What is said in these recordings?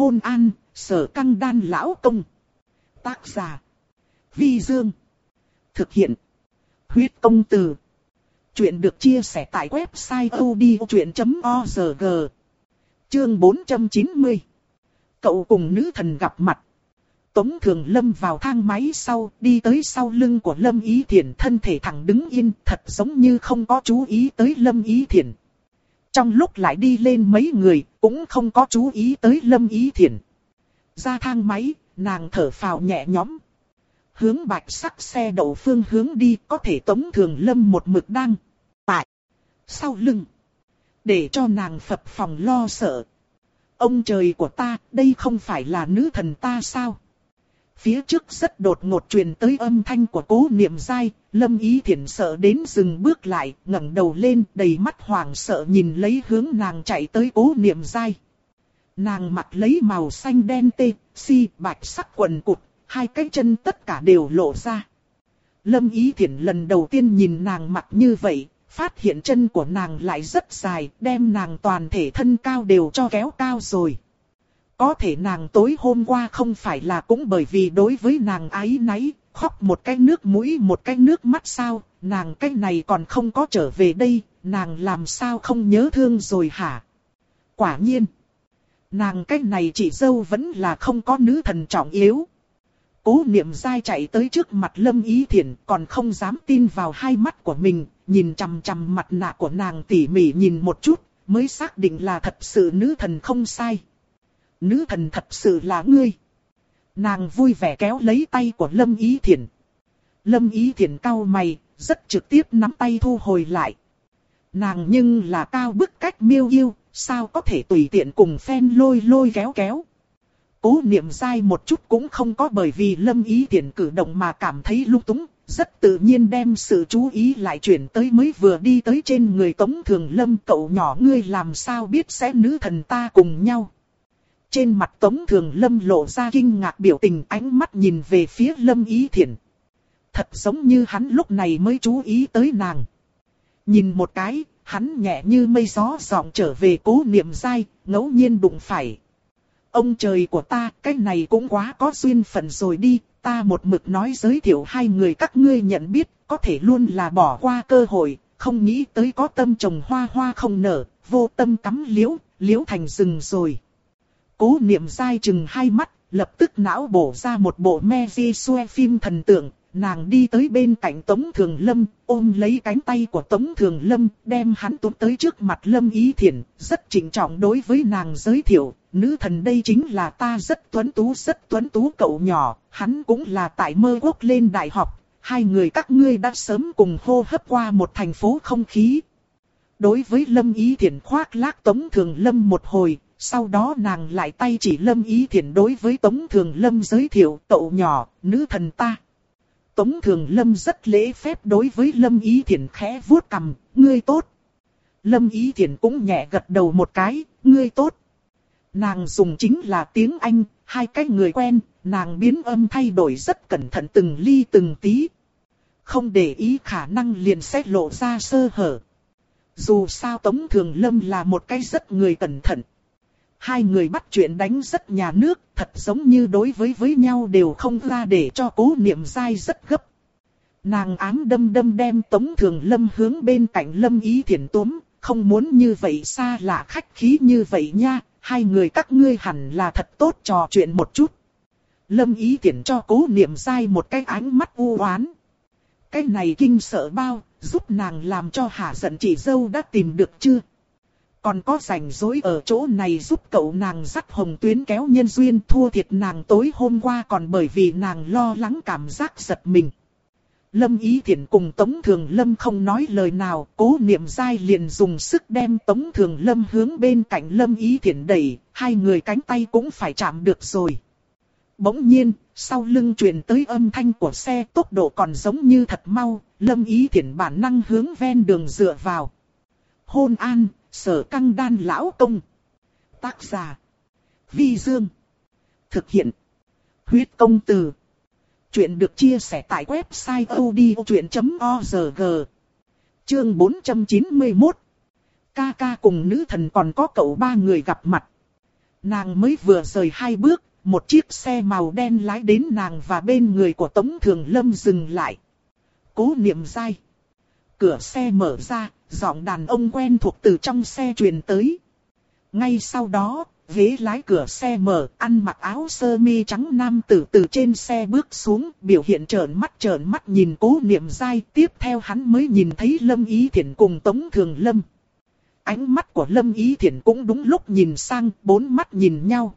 Hôn an, sở căng đan lão công. Tác giả. Vi Dương. Thực hiện. Huyết công từ. Chuyện được chia sẻ tại website odchuyện.org. Chương 490. Cậu cùng nữ thần gặp mặt. Tống Thường Lâm vào thang máy sau, đi tới sau lưng của Lâm Ý Thiển thân thể thẳng đứng yên, thật giống như không có chú ý tới Lâm Ý Thiển. Trong lúc lại đi lên mấy người, cũng không có chú ý tới Lâm Ý Thiển. Ra thang máy, nàng thở phào nhẹ nhõm. Hướng bạch sắc xe đậu phương hướng đi, có thể Tống Thường Lâm một mực đang tại sau lưng. Để cho nàng phập phòng lo sợ. Ông trời của ta, đây không phải là nữ thần ta sao? Phía trước rất đột ngột truyền tới âm thanh của cố niệm dai, lâm ý thiện sợ đến dừng bước lại, ngẩng đầu lên, đầy mắt hoảng sợ nhìn lấy hướng nàng chạy tới cố niệm dai. Nàng mặc lấy màu xanh đen tê, si, bạch sắc quần cụt, hai cái chân tất cả đều lộ ra. Lâm ý thiện lần đầu tiên nhìn nàng mặc như vậy, phát hiện chân của nàng lại rất dài, đem nàng toàn thể thân cao đều cho kéo cao rồi. Có thể nàng tối hôm qua không phải là cũng bởi vì đối với nàng ái náy, khóc một cái nước mũi một cái nước mắt sao, nàng cái này còn không có trở về đây, nàng làm sao không nhớ thương rồi hả? Quả nhiên, nàng cái này chỉ dâu vẫn là không có nữ thần trọng yếu. Cố niệm dai chạy tới trước mặt lâm ý thiện còn không dám tin vào hai mắt của mình, nhìn chằm chằm mặt nạ của nàng tỉ mỉ nhìn một chút, mới xác định là thật sự nữ thần không sai nữ thần thật sự là ngươi. Nàng vui vẻ kéo lấy tay của Lâm Ý Thiển. Lâm Ý Thiển cau mày, rất trực tiếp nắm tay thu hồi lại. Nàng nhưng là cao bức cách miêu yêu, sao có thể tùy tiện cùng phen lôi lôi kéo kéo. Cố niệm dai một chút cũng không có bởi vì Lâm Ý Thiển cử động mà cảm thấy lung túng, rất tự nhiên đem sự chú ý lại chuyển tới mới vừa đi tới trên người Tống Thường Lâm cậu nhỏ ngươi làm sao biết sẽ nữ thần ta cùng nhau. Trên mặt Tống Thường Lâm lộ ra kinh ngạc biểu tình ánh mắt nhìn về phía Lâm Ý Thiển. Thật giống như hắn lúc này mới chú ý tới nàng. Nhìn một cái, hắn nhẹ như mây gió dọn trở về cố niệm dai, ngẫu nhiên đụng phải. Ông trời của ta, cái này cũng quá có duyên phận rồi đi, ta một mực nói giới thiệu hai người các ngươi nhận biết, có thể luôn là bỏ qua cơ hội, không nghĩ tới có tâm trồng hoa hoa không nở, vô tâm cắm liễu, liễu thành rừng rồi. Cố niệm dai chừng hai mắt, lập tức não bổ ra một bộ me di xue phim thần tượng. Nàng đi tới bên cạnh Tống Thường Lâm, ôm lấy cánh tay của Tống Thường Lâm, đem hắn túm tới trước mặt Lâm Ý Thiển, rất trịnh trọng đối với nàng giới thiệu, nữ thần đây chính là ta rất tuấn tú rất tuấn tú cậu nhỏ, hắn cũng là tại mơ quốc lên đại học, hai người các ngươi đã sớm cùng hô hấp qua một thành phố không khí. Đối với Lâm Ý Thiển khoác lác Tống Thường Lâm một hồi, sau đó nàng lại tay chỉ Lâm Ý Thiển đối với Tống Thường Lâm giới thiệu cậu nhỏ, nữ thần ta. Tống Thường Lâm rất lễ phép đối với Lâm Ý Thiển khẽ vuốt cầm, ngươi tốt. Lâm Ý Thiển cũng nhẹ gật đầu một cái, ngươi tốt. Nàng dùng chính là tiếng Anh, hai cái người quen, nàng biến âm thay đổi rất cẩn thận từng ly từng tí. Không để ý khả năng liền xét lộ ra sơ hở. Dù sao Tống Thường Lâm là một cái rất người cẩn thận hai người bắt chuyện đánh rất nhà nước, thật giống như đối với với nhau đều không ra để cho cố niệm dai rất gấp. Nàng ám đâm đâm đem tống thường lâm hướng bên cạnh lâm ý thiển túm, không muốn như vậy xa lạ khách khí như vậy nha, hai người các ngươi hẳn là thật tốt trò chuyện một chút. Lâm ý thiển cho cố niệm dai một cái ánh mắt u oán. Cái này kinh sợ bao, giúp nàng làm cho hạ giận chị dâu đã tìm được chưa? Còn có rảnh rỗi ở chỗ này giúp cậu nàng dắt hồng tuyến kéo nhân duyên thua thiệt nàng tối hôm qua còn bởi vì nàng lo lắng cảm giác giật mình. Lâm Ý Thiển cùng Tống Thường Lâm không nói lời nào, cố niệm dai liền dùng sức đem Tống Thường Lâm hướng bên cạnh Lâm Ý Thiển đẩy, hai người cánh tay cũng phải chạm được rồi. Bỗng nhiên, sau lưng truyền tới âm thanh của xe tốc độ còn giống như thật mau, Lâm Ý Thiển bản năng hướng ven đường dựa vào. Hôn an, Sở căng đan lão công. Tác giả. Vi Dương. Thực hiện. Huyết công từ. Chuyện được chia sẻ tại website odchuyện.org. Chương 491. Ca ca cùng nữ thần còn có cậu ba người gặp mặt. Nàng mới vừa rời hai bước, một chiếc xe màu đen lái đến nàng và bên người của Tống Thường Lâm dừng lại. Cố niệm dai. Cửa xe mở ra, giọng đàn ông quen thuộc từ trong xe truyền tới. Ngay sau đó, ghế lái cửa xe mở, ăn mặc áo sơ mi trắng nam tử từ trên xe bước xuống, biểu hiện trợn mắt trợn mắt nhìn cố niệm dai, tiếp theo hắn mới nhìn thấy Lâm Ý Thiển cùng Tống Thường Lâm. Ánh mắt của Lâm Ý Thiển cũng đúng lúc nhìn sang, bốn mắt nhìn nhau.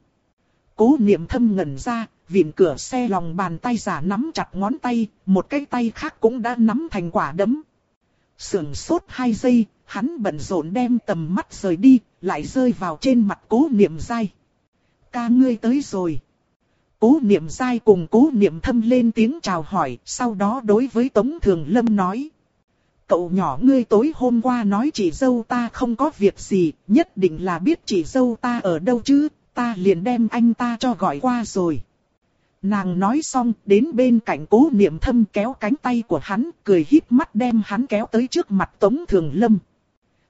Cố niệm thâm ngẩn ra, vịn cửa xe lòng bàn tay giả nắm chặt ngón tay, một cái tay khác cũng đã nắm thành quả đấm sườn sốt hai giây, hắn bận rộn đem tầm mắt rời đi, lại rơi vào trên mặt cố niệm dai. Ca ngươi tới rồi. Cố niệm dai cùng cố niệm thâm lên tiếng chào hỏi, sau đó đối với Tống Thường Lâm nói. Cậu nhỏ ngươi tối hôm qua nói chị dâu ta không có việc gì, nhất định là biết chị dâu ta ở đâu chứ, ta liền đem anh ta cho gọi qua rồi. Nàng nói xong, đến bên cạnh cố niệm thâm kéo cánh tay của hắn, cười híp mắt đem hắn kéo tới trước mặt Tống Thường Lâm.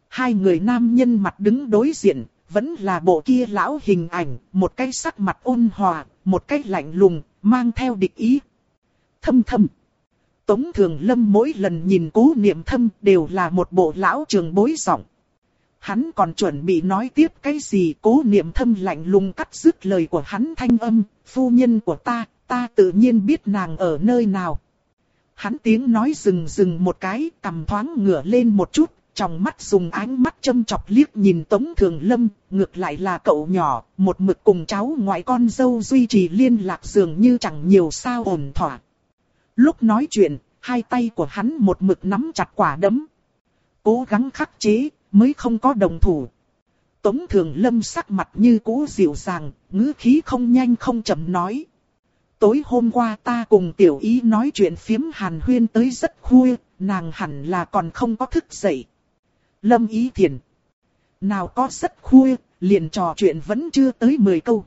Hai người nam nhân mặt đứng đối diện, vẫn là bộ kia lão hình ảnh, một cái sắc mặt ôn hòa, một cái lạnh lùng, mang theo địch ý. Thâm thâm. Tống Thường Lâm mỗi lần nhìn cố niệm thâm đều là một bộ lão trường bối giọng. Hắn còn chuẩn bị nói tiếp cái gì cố niệm thâm lạnh lùng cắt dứt lời của hắn thanh âm, phu nhân của ta, ta tự nhiên biết nàng ở nơi nào. Hắn tiếng nói dừng dừng một cái, cầm thoáng ngửa lên một chút, trong mắt dùng ánh mắt châm chọc liếc nhìn Tống Thường Lâm, ngược lại là cậu nhỏ, một mực cùng cháu ngoại con dâu duy trì liên lạc dường như chẳng nhiều sao ổn thỏa. Lúc nói chuyện, hai tay của hắn một mực nắm chặt quả đấm. Cố gắng khắc chế, mới không có đồng thủ. Tống Thường Lâm sắc mặt như cũ dịu dàng, ngữ khí không nhanh không chậm nói. Tối hôm qua ta cùng tiểu ý nói chuyện phiếm hàn huyên tới rất khuya, nàng hẳn là còn không có thức dậy. Lâm ý thiền. Nào có rất khuya, liền trò chuyện vẫn chưa tới 10 câu.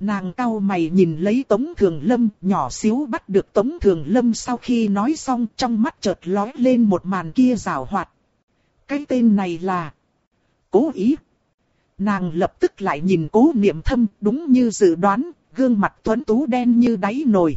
Nàng cau mày nhìn lấy Tống Thường Lâm, nhỏ xíu bắt được Tống Thường Lâm sau khi nói xong trong mắt chợt lói lên một màn kia rào hoạt. Cái tên này là... Cố ý. Nàng lập tức lại nhìn cố niệm thâm đúng như dự đoán, gương mặt tuấn tú đen như đáy nồi.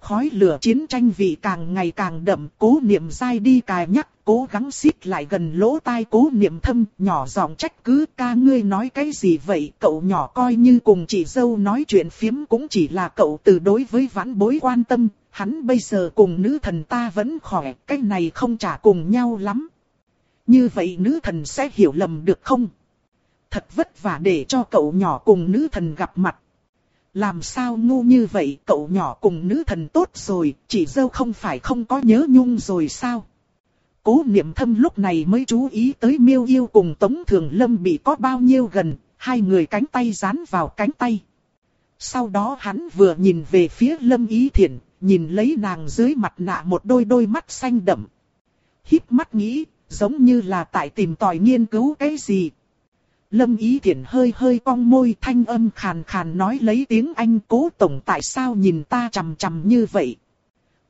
Khói lửa chiến tranh vị càng ngày càng đậm, cố niệm dai đi cài nhắc, cố gắng xít lại gần lỗ tai cố niệm thâm, nhỏ giọng trách cứ ca ngươi nói cái gì vậy, cậu nhỏ coi như cùng chị dâu nói chuyện phiếm cũng chỉ là cậu từ đối với vãn bối quan tâm, hắn bây giờ cùng nữ thần ta vẫn khỏe, cái này không trả cùng nhau lắm. Như vậy nữ thần sẽ hiểu lầm được không? Thật vất vả để cho cậu nhỏ cùng nữ thần gặp mặt. Làm sao ngu như vậy cậu nhỏ cùng nữ thần tốt rồi, chỉ dâu không phải không có nhớ nhung rồi sao? Cố niệm thâm lúc này mới chú ý tới miêu yêu cùng Tống Thường Lâm bị có bao nhiêu gần, hai người cánh tay dán vào cánh tay. Sau đó hắn vừa nhìn về phía Lâm Ý Thiển, nhìn lấy nàng dưới mặt nạ một đôi đôi mắt xanh đậm. Híp mắt nghĩ, giống như là tại tìm tòi nghiên cứu cái gì. Lâm Ý Thiển hơi hơi cong môi thanh âm khàn khàn nói lấy tiếng Anh cố tổng tại sao nhìn ta chằm chằm như vậy.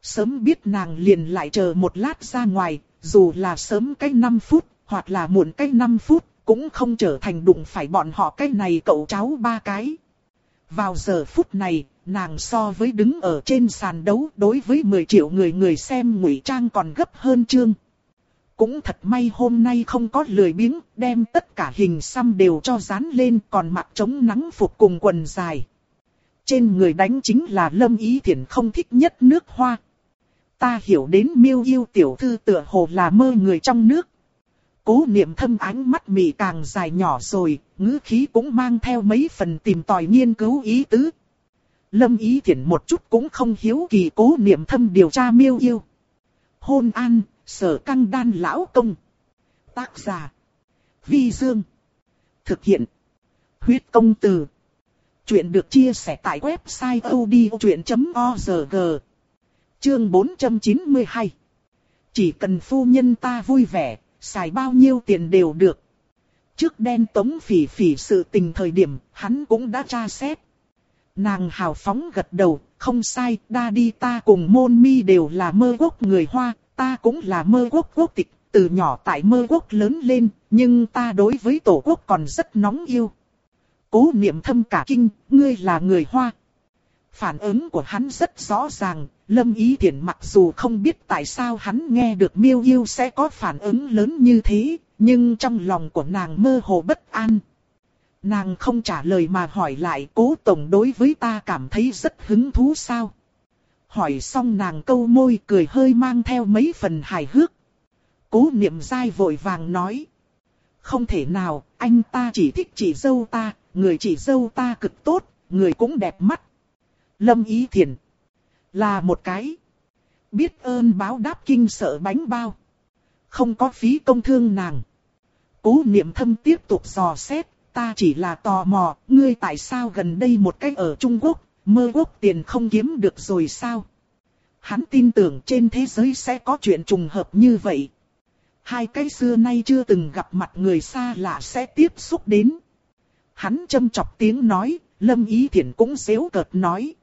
Sớm biết nàng liền lại chờ một lát ra ngoài, dù là sớm cách 5 phút, hoặc là muộn cách 5 phút, cũng không trở thành đụng phải bọn họ cái này cậu cháu ba cái. Vào giờ phút này, nàng so với đứng ở trên sàn đấu đối với 10 triệu người người xem ngụy trang còn gấp hơn chương. Cũng thật may hôm nay không có lười biếng, đem tất cả hình xăm đều cho dán lên còn mặc chống nắng phục cùng quần dài. Trên người đánh chính là Lâm Ý thiện không thích nhất nước hoa. Ta hiểu đến miêu yêu tiểu thư tựa hồ là mơ người trong nước. Cố niệm thâm ánh mắt mị càng dài nhỏ rồi, ngữ khí cũng mang theo mấy phần tìm tòi nghiên cứu ý tứ. Lâm Ý thiện một chút cũng không hiếu kỳ cố niệm thâm điều tra miêu yêu. Hôn an, Sở căng đan lão công. Tác giả. Vi Dương. Thực hiện. Huyết công từ. Chuyện được chia sẻ tại website odchuyện.org. Chương 492. Chỉ cần phu nhân ta vui vẻ, xài bao nhiêu tiền đều được. Trước đen tống phỉ phỉ sự tình thời điểm, hắn cũng đã tra xét. Nàng hào phóng gật đầu, không sai, đa đi ta cùng môn mi đều là mơ quốc người Hoa, ta cũng là mơ quốc quốc tịch, từ nhỏ tại mơ quốc lớn lên, nhưng ta đối với tổ quốc còn rất nóng yêu. Cố niệm thâm cả kinh, ngươi là người Hoa. Phản ứng của hắn rất rõ ràng, Lâm Ý Thiển mặc dù không biết tại sao hắn nghe được miêu yêu sẽ có phản ứng lớn như thế, nhưng trong lòng của nàng mơ hồ bất an. Nàng không trả lời mà hỏi lại cố tổng đối với ta cảm thấy rất hứng thú sao. Hỏi xong nàng câu môi cười hơi mang theo mấy phần hài hước. Cố niệm dai vội vàng nói. Không thể nào, anh ta chỉ thích chị dâu ta, người chị dâu ta cực tốt, người cũng đẹp mắt. Lâm Ý Thiền là một cái biết ơn báo đáp kinh sợ bánh bao. Không có phí công thương nàng. Cố niệm thâm tiếp tục dò xét, ta chỉ là tò mò, ngươi tại sao gần đây một cách ở Trung Quốc, mơ quốc tiền không kiếm được rồi sao? Hắn tin tưởng trên thế giới sẽ có chuyện trùng hợp như vậy. Hai cái xưa nay chưa từng gặp mặt người xa lạ sẽ tiếp xúc đến. Hắn châm chọc tiếng nói, Lâm Ý Thiển cũng xéo cợt nói.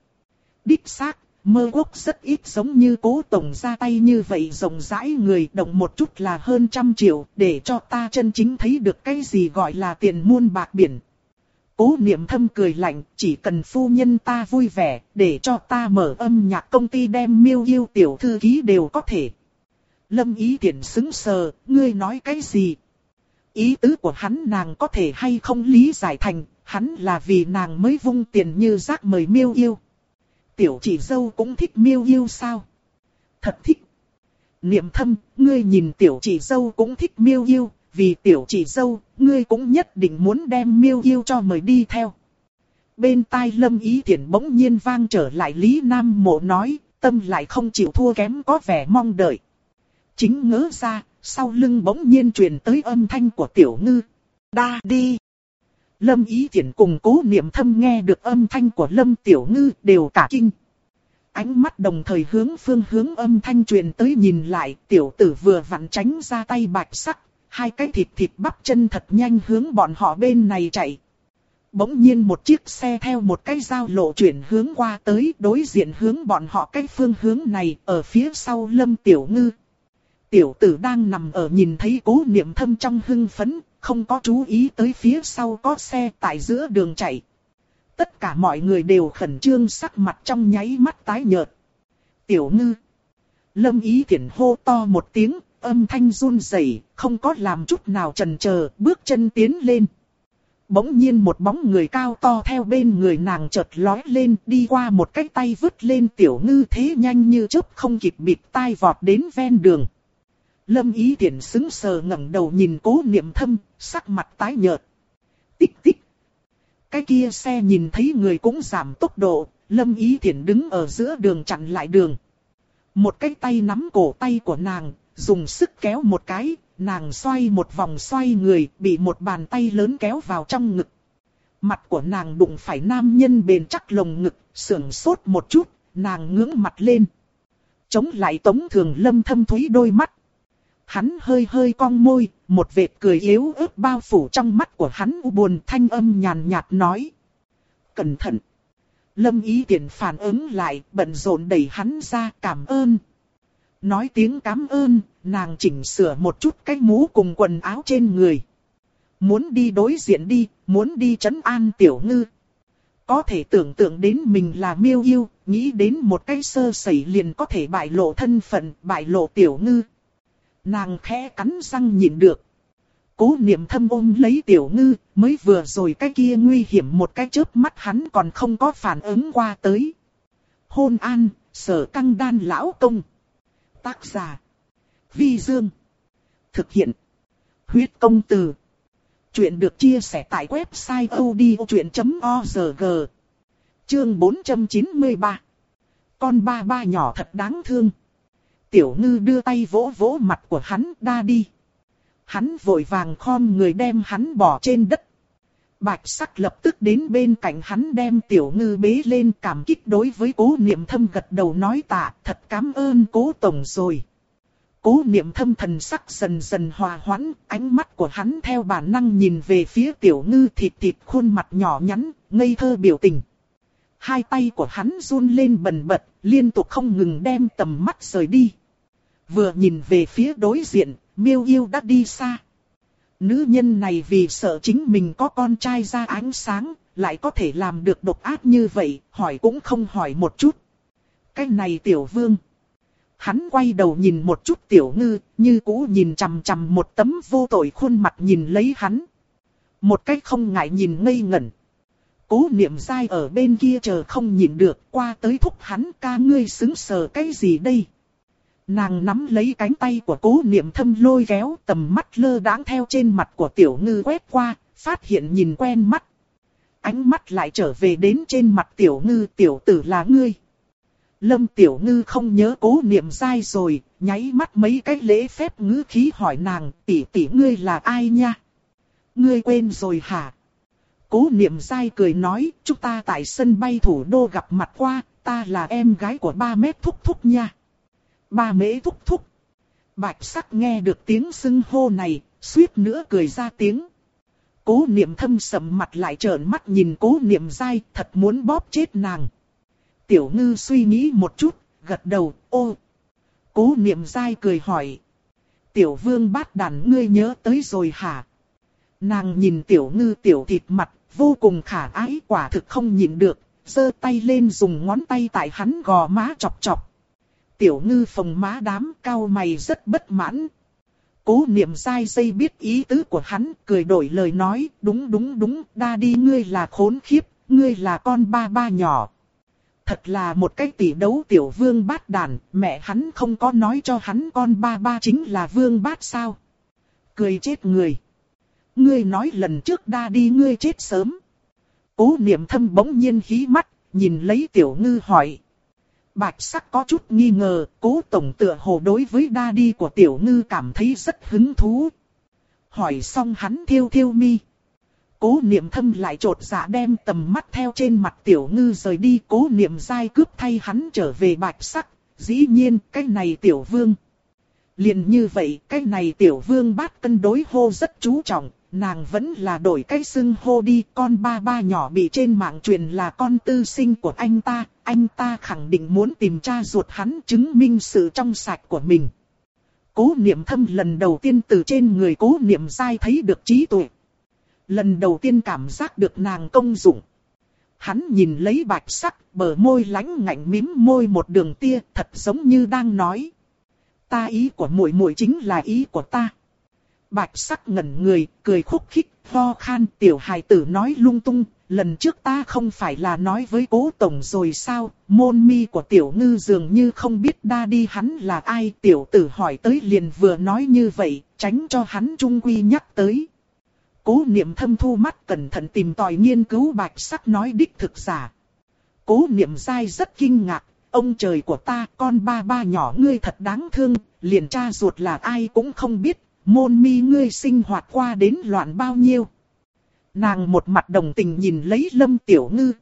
Đích xác, mơ quốc rất ít giống như cố tổng ra tay như vậy rộng rãi người động một chút là hơn trăm triệu để cho ta chân chính thấy được cái gì gọi là tiền muôn bạc biển. Cố niệm thâm cười lạnh, chỉ cần phu nhân ta vui vẻ, để cho ta mở âm nhạc công ty đem miêu yêu tiểu thư ký đều có thể. Lâm ý tiện xứng sờ, ngươi nói cái gì? Ý tứ của hắn nàng có thể hay không lý giải thành, hắn là vì nàng mới vung tiền như rác mời miêu yêu. Tiểu chỉ dâu cũng thích miêu yêu sao? Thật thích. Niệm thâm, ngươi nhìn tiểu chỉ dâu cũng thích miêu yêu, vì tiểu chỉ dâu, ngươi cũng nhất định muốn đem miêu yêu cho mời đi theo. Bên tai lâm ý thiện bỗng nhiên vang trở lại Lý Nam Mộ nói, tâm lại không chịu thua kém có vẻ mong đợi. Chính ngỡ ra, sau lưng bỗng nhiên truyền tới âm thanh của tiểu ngư. Đa đi! Lâm ý thiện cùng cố niệm thâm nghe được âm thanh của Lâm tiểu ngư đều cả kinh. Ánh mắt đồng thời hướng phương hướng âm thanh truyền tới nhìn lại, tiểu tử vừa vặn tránh ra tay bạch sắc, hai cái thịt thịt bắp chân thật nhanh hướng bọn họ bên này chạy. Bỗng nhiên một chiếc xe theo một cái giao lộ chuyển hướng qua tới đối diện hướng bọn họ cái phương hướng này ở phía sau lâm tiểu ngư. Tiểu tử đang nằm ở nhìn thấy cố niệm thâm trong hưng phấn, không có chú ý tới phía sau có xe tại giữa đường chạy. Tất cả mọi người đều khẩn trương sắc mặt trong nháy mắt tái nhợt. Tiểu ngư. Lâm ý thiện hô to một tiếng, âm thanh run rẩy, không có làm chút nào chần chờ, bước chân tiến lên. Bỗng nhiên một bóng người cao to theo bên người nàng chợt lói lên, đi qua một cái tay vứt lên tiểu ngư thế nhanh như chớp không kịp bịt tai vọt đến ven đường. Lâm ý tiện xứng sờ ngẩng đầu nhìn cố niệm thâm, sắc mặt tái nhợt. Tích tích. Cái kia xe nhìn thấy người cũng giảm tốc độ, lâm ý thiện đứng ở giữa đường chặn lại đường. Một cái tay nắm cổ tay của nàng, dùng sức kéo một cái, nàng xoay một vòng xoay người, bị một bàn tay lớn kéo vào trong ngực. Mặt của nàng đụng phải nam nhân bền chắc lồng ngực, sưởng sốt một chút, nàng ngưỡng mặt lên. Chống lại tống thường lâm thâm thúy đôi mắt. Hắn hơi hơi cong môi, một vệt cười yếu ớt bao phủ trong mắt của hắn u buồn thanh âm nhàn nhạt nói. Cẩn thận. Lâm ý tiện phản ứng lại, bận rộn đẩy hắn ra cảm ơn, Nói tiếng cảm ơn, nàng chỉnh sửa một chút cái mũ cùng quần áo trên người. Muốn đi đối diện đi, muốn đi trấn an tiểu ngư. Có thể tưởng tượng đến mình là miêu yêu, nghĩ đến một cái sơ sẩy liền có thể bại lộ thân phận, bại lộ tiểu ngư. Nàng khẽ cắn răng nhịn được. Cố niệm thâm ôm lấy tiểu ngư, mới vừa rồi cái kia nguy hiểm một cái chớp mắt hắn còn không có phản ứng qua tới. Hôn an, sở căng đan lão công. Tác giả. Vi Dương. Thực hiện. Huyết công từ. Chuyện được chia sẻ tại website odchuyện.org. Chương 493. Con ba ba nhỏ thật đáng thương. Tiểu ngư đưa tay vỗ vỗ mặt của hắn đa đi. Hắn vội vàng khom người đem hắn bỏ trên đất. Bạch sắc lập tức đến bên cạnh hắn đem tiểu ngư bế lên cảm kích đối với cố niệm thâm gật đầu nói tạ thật cảm ơn cố tổng rồi. Cố niệm thâm thần sắc dần dần hòa hoãn, ánh mắt của hắn theo bản năng nhìn về phía tiểu ngư thịt thịt khuôn mặt nhỏ nhắn, ngây thơ biểu tình. Hai tay của hắn run lên bần bật, liên tục không ngừng đem tầm mắt rời đi. Vừa nhìn về phía đối diện, miêu yêu đã đi xa. Nữ nhân này vì sợ chính mình có con trai ra ánh sáng, lại có thể làm được độc ác như vậy, hỏi cũng không hỏi một chút. Cái này tiểu vương. Hắn quay đầu nhìn một chút tiểu ngư, như cũ nhìn chằm chằm một tấm vô tội khuôn mặt nhìn lấy hắn. Một cách không ngại nhìn ngây ngẩn. Cố niệm dai ở bên kia chờ không nhìn được, qua tới thúc hắn ca ngươi xứng sờ cái gì đây. Nàng nắm lấy cánh tay của cố niệm thâm lôi kéo tầm mắt lơ đãng theo trên mặt của tiểu ngư quét qua, phát hiện nhìn quen mắt. Ánh mắt lại trở về đến trên mặt tiểu ngư tiểu tử là ngươi. Lâm tiểu ngư không nhớ cố niệm sai rồi, nháy mắt mấy cái lễ phép ngữ khí hỏi nàng tỷ tỷ ngươi là ai nha. Ngươi quên rồi hả? Cố niệm sai cười nói, chúng ta tại sân bay thủ đô gặp mặt qua, ta là em gái của ba mét thúc thúc nha. Ba mễ thúc thúc. Bạch sắc nghe được tiếng xưng hô này, suýt nữa cười ra tiếng. Cố niệm thâm sầm mặt lại trợn mắt nhìn cố niệm dai, thật muốn bóp chết nàng. Tiểu ngư suy nghĩ một chút, gật đầu, ô. Cố niệm dai cười hỏi. Tiểu vương bát đàn ngươi nhớ tới rồi hả? Nàng nhìn tiểu ngư tiểu thịt mặt, vô cùng khả ái quả thực không nhịn được, giơ tay lên dùng ngón tay tại hắn gò má chọc chọc. Tiểu ngư phồng má đám cao mày rất bất mãn. Cố niệm dai dây biết ý tứ của hắn, cười đổi lời nói, đúng đúng đúng, đa đi ngươi là khốn khiếp, ngươi là con ba ba nhỏ. Thật là một cái tỷ đấu tiểu vương bát đàn, mẹ hắn không có nói cho hắn con ba ba chính là vương bát sao. Cười chết người. Ngươi nói lần trước đa đi ngươi chết sớm. Cố niệm thâm bỗng nhiên hí mắt, nhìn lấy tiểu ngư hỏi. Bạch sắc có chút nghi ngờ, cố tổng tựa hồ đối với đa đi của tiểu ngư cảm thấy rất hứng thú. Hỏi xong hắn thiêu thiêu mi. Cố niệm thâm lại trột dạ đem tầm mắt theo trên mặt tiểu ngư rời đi cố niệm dai cướp thay hắn trở về bạch sắc. Dĩ nhiên cái này tiểu vương liền như vậy cái này tiểu vương bát cân đối hô rất chú trọng, nàng vẫn là đổi cái xưng hô đi, con ba ba nhỏ bị trên mạng truyền là con tư sinh của anh ta, anh ta khẳng định muốn tìm cha ruột hắn chứng minh sự trong sạch của mình. Cố niệm thâm lần đầu tiên từ trên người cố niệm dai thấy được trí tuệ. Lần đầu tiên cảm giác được nàng công dụng. Hắn nhìn lấy bạch sắc, bờ môi lánh ngạnh mím môi một đường tia, thật giống như đang nói. Ta ý của muội muội chính là ý của ta. Bạch sắc ngẩn người, cười khúc khích, ho khan tiểu hài tử nói lung tung, lần trước ta không phải là nói với cố tổng rồi sao, môn mi của tiểu ngư dường như không biết đa đi hắn là ai, tiểu tử hỏi tới liền vừa nói như vậy, tránh cho hắn trung quy nhắc tới. Cố niệm thâm thu mắt cẩn thận tìm tòi nghiên cứu bạch sắc nói đích thực giả. Cố niệm dai rất kinh ngạc, ông trời của ta con ba ba nhỏ ngươi thật đáng thương, liền cha ruột là ai cũng không biết, môn mi ngươi sinh hoạt qua đến loạn bao nhiêu. Nàng một mặt đồng tình nhìn lấy Lâm Tiểu Ngư.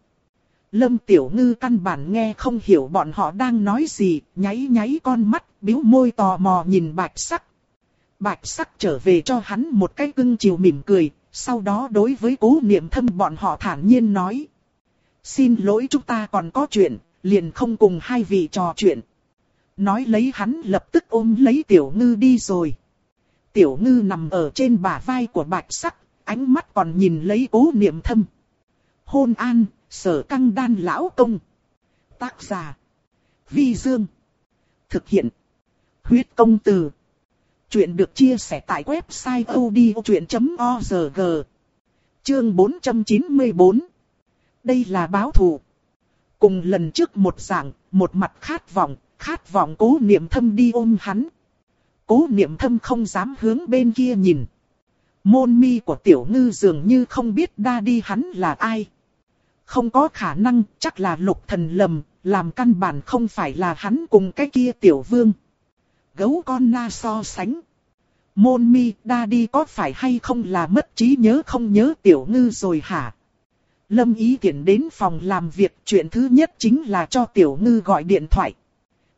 Lâm Tiểu Ngư căn bản nghe không hiểu bọn họ đang nói gì, nháy nháy con mắt, biếu môi tò mò nhìn bạch sắc. Bạch sắc trở về cho hắn một cái cưng chiều mỉm cười, sau đó đối với cố niệm thâm bọn họ thản nhiên nói. Xin lỗi chúng ta còn có chuyện, liền không cùng hai vị trò chuyện. Nói lấy hắn lập tức ôm lấy Tiểu Ngư đi rồi. Tiểu ngư nằm ở trên bả vai của bạch sắc, ánh mắt còn nhìn lấy cố niệm thâm. Hôn an, sở căng đan lão công. Tác giả. Vi Dương. Thực hiện. Huyết công từ. Chuyện được chia sẻ tại website odchuyện.org. Chương 494. Đây là báo thù. Cùng lần trước một dạng, một mặt khát vọng, khát vọng cố niệm thâm đi ôm hắn, Cố niệm thâm không dám hướng bên kia nhìn. Môn mi của tiểu ngư dường như không biết đa đi hắn là ai. Không có khả năng, chắc là lục thần lầm, làm căn bản không phải là hắn cùng cái kia tiểu vương. Gấu con na so sánh. Môn mi, đa đi có phải hay không là mất trí nhớ không nhớ tiểu ngư rồi hả? Lâm ý tiện đến phòng làm việc, chuyện thứ nhất chính là cho tiểu ngư gọi điện thoại.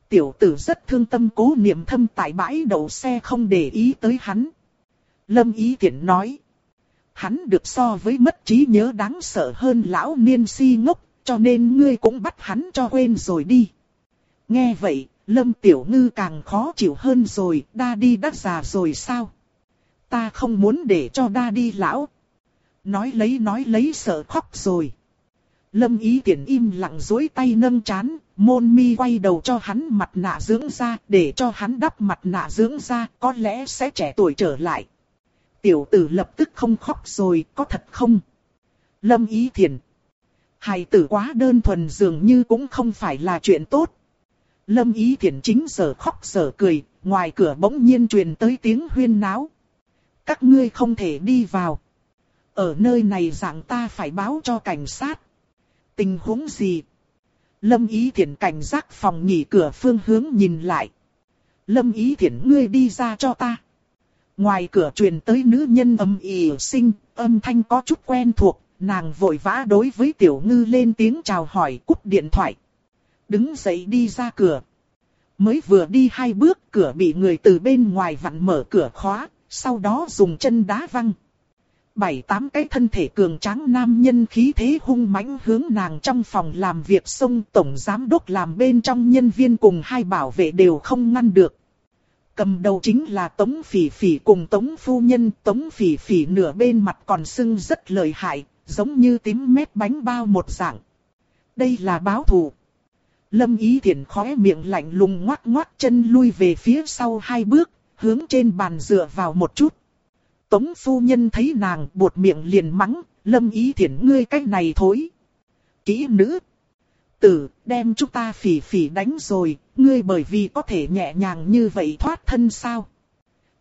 Tiểu tử rất thương tâm cố niệm thâm tại bãi đậu xe không để ý tới hắn. Lâm ý tiện nói. Hắn được so với mất trí nhớ đáng sợ hơn lão niên si ngốc, cho nên ngươi cũng bắt hắn cho quên rồi đi. Nghe vậy, Lâm Tiểu Ngư càng khó chịu hơn rồi, đa đi đắt già rồi sao? ta không muốn để cho đa đi lão. Nói lấy nói lấy sợ khóc rồi. Lâm ý tiện im lặng dối tay nâng chán, môn mi quay đầu cho hắn mặt nạ dưỡng ra để cho hắn đắp mặt nạ dưỡng ra. có lẽ sẽ trẻ tuổi trở lại. Tiểu tử lập tức không khóc rồi, có thật không? Lâm ý thiền. Hài tử quá đơn thuần dường như cũng không phải là chuyện tốt. Lâm ý thiền chính giờ khóc giờ cười, ngoài cửa bỗng nhiên truyền tới tiếng huyên náo. Các ngươi không thể đi vào. Ở nơi này dạng ta phải báo cho cảnh sát. Tình huống gì? Lâm ý thiển cảnh giác phòng nghỉ cửa phương hướng nhìn lại. Lâm ý thiển ngươi đi ra cho ta. Ngoài cửa truyền tới nữ nhân âm ỉ sinh, âm thanh có chút quen thuộc, nàng vội vã đối với tiểu ngư lên tiếng chào hỏi cúp điện thoại. Đứng dậy đi ra cửa. Mới vừa đi hai bước cửa bị người từ bên ngoài vặn mở cửa khóa, sau đó dùng chân đá văng bảy tám cái thân thể cường tráng nam nhân khí thế hung mãnh hướng nàng trong phòng làm việc xông tổng giám đốc làm bên trong nhân viên cùng hai bảo vệ đều không ngăn được. Cầm đầu chính là Tống Phỉ Phỉ cùng Tống Phu Nhân, Tống Phỉ Phỉ nửa bên mặt còn sưng rất lợi hại, giống như tím mét bánh bao một dạng. Đây là báo thù. Lâm Ý Thiển khóe miệng lạnh lùng ngoắc ngoắc chân lui về phía sau hai bước, hướng trên bàn dựa vào một chút. Tống phu nhân thấy nàng buột miệng liền mắng, lâm ý thiện ngươi cách này thối. Kỹ nữ. Tử, đem chúng ta phỉ phỉ đánh rồi, ngươi bởi vì có thể nhẹ nhàng như vậy thoát thân sao.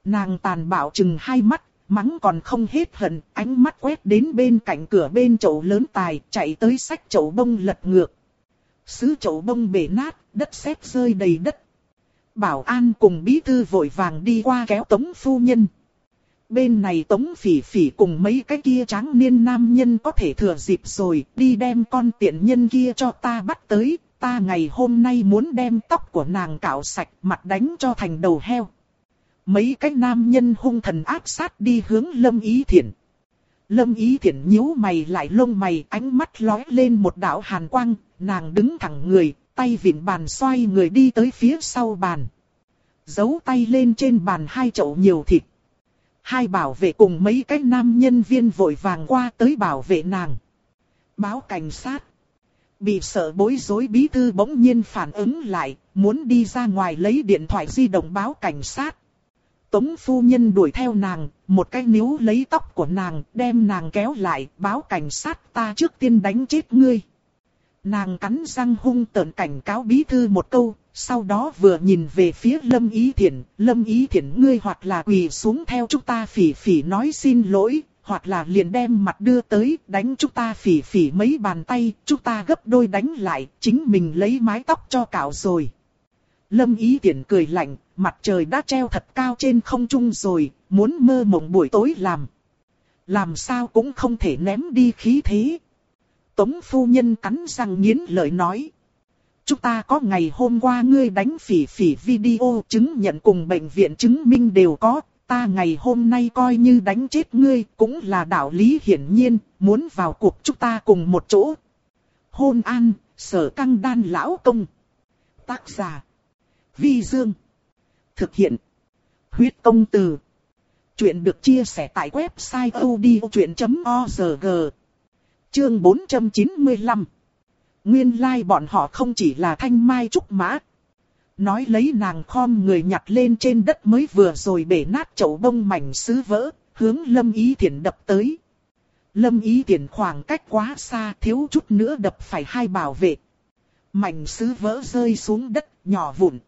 Nàng tàn bạo chừng hai mắt, mắng còn không hết hận, ánh mắt quét đến bên cạnh cửa bên chậu lớn tài, chạy tới sách chậu bông lật ngược. Sứ chậu bông bể nát, đất sét rơi đầy đất. Bảo an cùng bí thư vội vàng đi qua kéo tống phu nhân. Bên này tống phỉ phỉ cùng mấy cái kia tráng niên nam nhân có thể thừa dịp rồi, đi đem con tiện nhân kia cho ta bắt tới, ta ngày hôm nay muốn đem tóc của nàng cạo sạch mặt đánh cho thành đầu heo. Mấy cái nam nhân hung thần áp sát đi hướng lâm ý thiện. Lâm ý thiện nhíu mày lại lông mày ánh mắt lói lên một đạo hàn quang, nàng đứng thẳng người, tay vịn bàn xoay người đi tới phía sau bàn. Giấu tay lên trên bàn hai chậu nhiều thịt hai bảo vệ cùng mấy cái nam nhân viên vội vàng qua tới bảo vệ nàng. Báo cảnh sát. Bị sợ bối rối bí thư bỗng nhiên phản ứng lại, muốn đi ra ngoài lấy điện thoại di động báo cảnh sát. Tống phu nhân đuổi theo nàng, một cái níu lấy tóc của nàng, đem nàng kéo lại, báo cảnh sát ta trước tiên đánh chết ngươi. Nàng cắn răng hung tợn cảnh cáo bí thư một câu, sau đó vừa nhìn về phía Lâm Ý Thiển, Lâm Ý Thiển ngươi hoặc là quỳ xuống theo chúng ta phỉ phỉ nói xin lỗi, hoặc là liền đem mặt đưa tới, đánh chúng ta phỉ phỉ mấy bàn tay, chúng ta gấp đôi đánh lại, chính mình lấy mái tóc cho cạo rồi. Lâm Ý Thiển cười lạnh, mặt trời đã treo thật cao trên không trung rồi, muốn mơ mộng buổi tối làm. Làm sao cũng không thể ném đi khí thế. Tống phu nhân cắn răng nghiến lợi nói. Chúng ta có ngày hôm qua ngươi đánh phỉ phỉ video chứng nhận cùng bệnh viện chứng minh đều có, ta ngày hôm nay coi như đánh chết ngươi cũng là đạo lý hiển nhiên, muốn vào cuộc chúng ta cùng một chỗ. Hôn an, sở căng đan lão công. Tác giả. Vi Dương. Thực hiện. Huyết công từ. Chuyện được chia sẻ tại website odchuyện.org. Chương 495 Nguyên lai like bọn họ không chỉ là thanh mai trúc mã. Nói lấy nàng khom người nhặt lên trên đất mới vừa rồi bể nát chậu bông mảnh sứ vỡ, hướng Lâm Ý Thiển đập tới. Lâm Ý Thiển khoảng cách quá xa thiếu chút nữa đập phải hai bảo vệ. Mảnh sứ vỡ rơi xuống đất nhỏ vụn.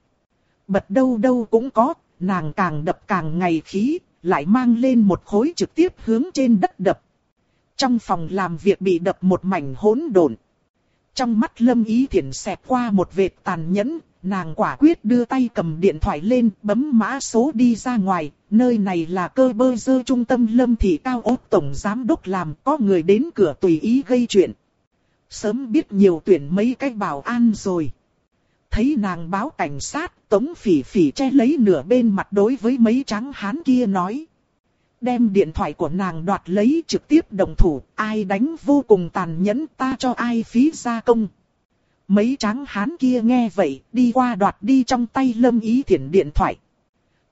Bật đâu đâu cũng có, nàng càng đập càng ngày khí, lại mang lên một khối trực tiếp hướng trên đất đập. Trong phòng làm việc bị đập một mảnh hỗn độn. Trong mắt Lâm Ý Thiển xẹp qua một vệt tàn nhẫn, nàng quả quyết đưa tay cầm điện thoại lên, bấm mã số đi ra ngoài, nơi này là cơ bơ dơ trung tâm Lâm Thị Cao ốt Tổng Giám Đốc làm, có người đến cửa tùy ý gây chuyện. Sớm biết nhiều tuyển mấy cách bảo an rồi. Thấy nàng báo cảnh sát, Tống Phỉ Phỉ che lấy nửa bên mặt đối với mấy trắng hán kia nói. Đem điện thoại của nàng đoạt lấy trực tiếp đồng thủ, ai đánh vô cùng tàn nhẫn ta cho ai phí gia công. Mấy tráng hán kia nghe vậy, đi qua đoạt đi trong tay lâm ý thiển điện thoại.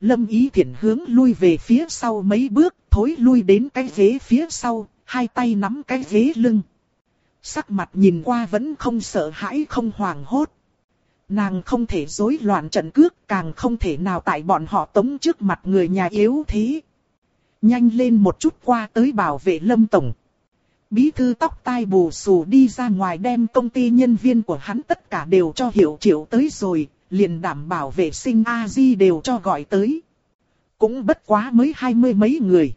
Lâm Ý Thiển hướng lui về phía sau mấy bước, thối lui đến cái ghế phía sau, hai tay nắm cái ghế lưng. Sắc mặt nhìn qua vẫn không sợ hãi không hoảng hốt. Nàng không thể rối loạn trận cước, càng không thể nào tại bọn họ tống trước mặt người nhà yếu thế. Nhanh lên một chút qua tới bảo vệ Lâm Tổng. Bí thư tóc tai bù xù đi ra ngoài đem công ty nhân viên của hắn tất cả đều cho hiệu triệu tới rồi, liền đảm bảo vệ sinh A-di đều cho gọi tới. Cũng bất quá mới hai mươi mấy người.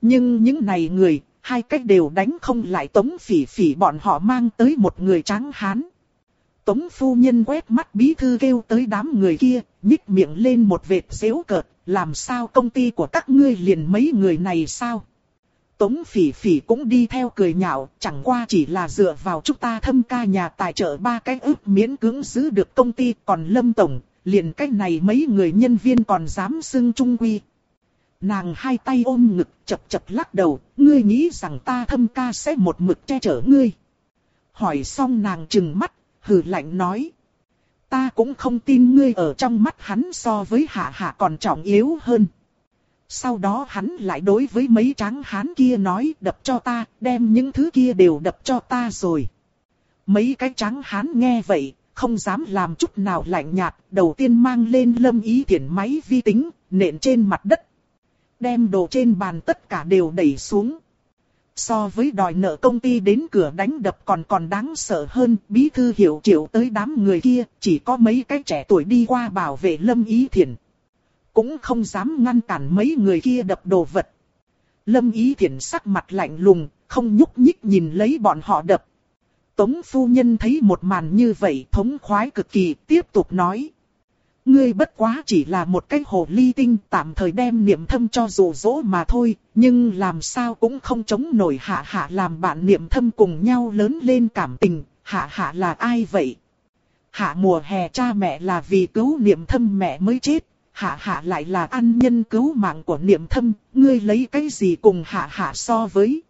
Nhưng những này người, hai cách đều đánh không lại tống phỉ phỉ bọn họ mang tới một người trắng hán. Tống phu nhân quét mắt bí thư kêu tới đám người kia, nhích miệng lên một vệt xéo cợt, làm sao công ty của các ngươi liền mấy người này sao? Tống phỉ phỉ cũng đi theo cười nhạo, chẳng qua chỉ là dựa vào chúng ta thâm ca nhà tài trợ ba cái ước miễn cưỡng giữ được công ty, còn lâm tổng, liền cái này mấy người nhân viên còn dám xưng trung quy. Nàng hai tay ôm ngực chập chập lắc đầu, ngươi nghĩ rằng ta thâm ca sẽ một mực che chở ngươi. Hỏi xong nàng trừng mắt, hừ lạnh nói. Ta cũng không tin ngươi ở trong mắt hắn so với hạ hạ còn trọng yếu hơn. Sau đó hắn lại đối với mấy tráng hán kia nói đập cho ta, đem những thứ kia đều đập cho ta rồi. Mấy cái tráng hán nghe vậy, không dám làm chút nào lạnh nhạt, đầu tiên mang lên lâm ý thiển máy vi tính, nện trên mặt đất. Đem đồ trên bàn tất cả đều đẩy xuống. So với đòi nợ công ty đến cửa đánh đập còn còn đáng sợ hơn, bí thư hiểu triệu tới đám người kia, chỉ có mấy cái trẻ tuổi đi qua bảo vệ lâm ý thiển. Cũng không dám ngăn cản mấy người kia đập đồ vật. Lâm ý thiển sắc mặt lạnh lùng, không nhúc nhích nhìn lấy bọn họ đập. Tống phu nhân thấy một màn như vậy thống khoái cực kỳ, tiếp tục nói. Ngươi bất quá chỉ là một cái hồ ly tinh tạm thời đem niệm thâm cho rủ dỗ mà thôi, nhưng làm sao cũng không chống nổi hạ hạ làm bạn niệm thâm cùng nhau lớn lên cảm tình, hạ hạ là ai vậy? Hạ mùa hè cha mẹ là vì cứu niệm thâm mẹ mới chết, hạ hạ lại là ăn nhân cứu mạng của niệm thâm, ngươi lấy cái gì cùng hạ hạ so với?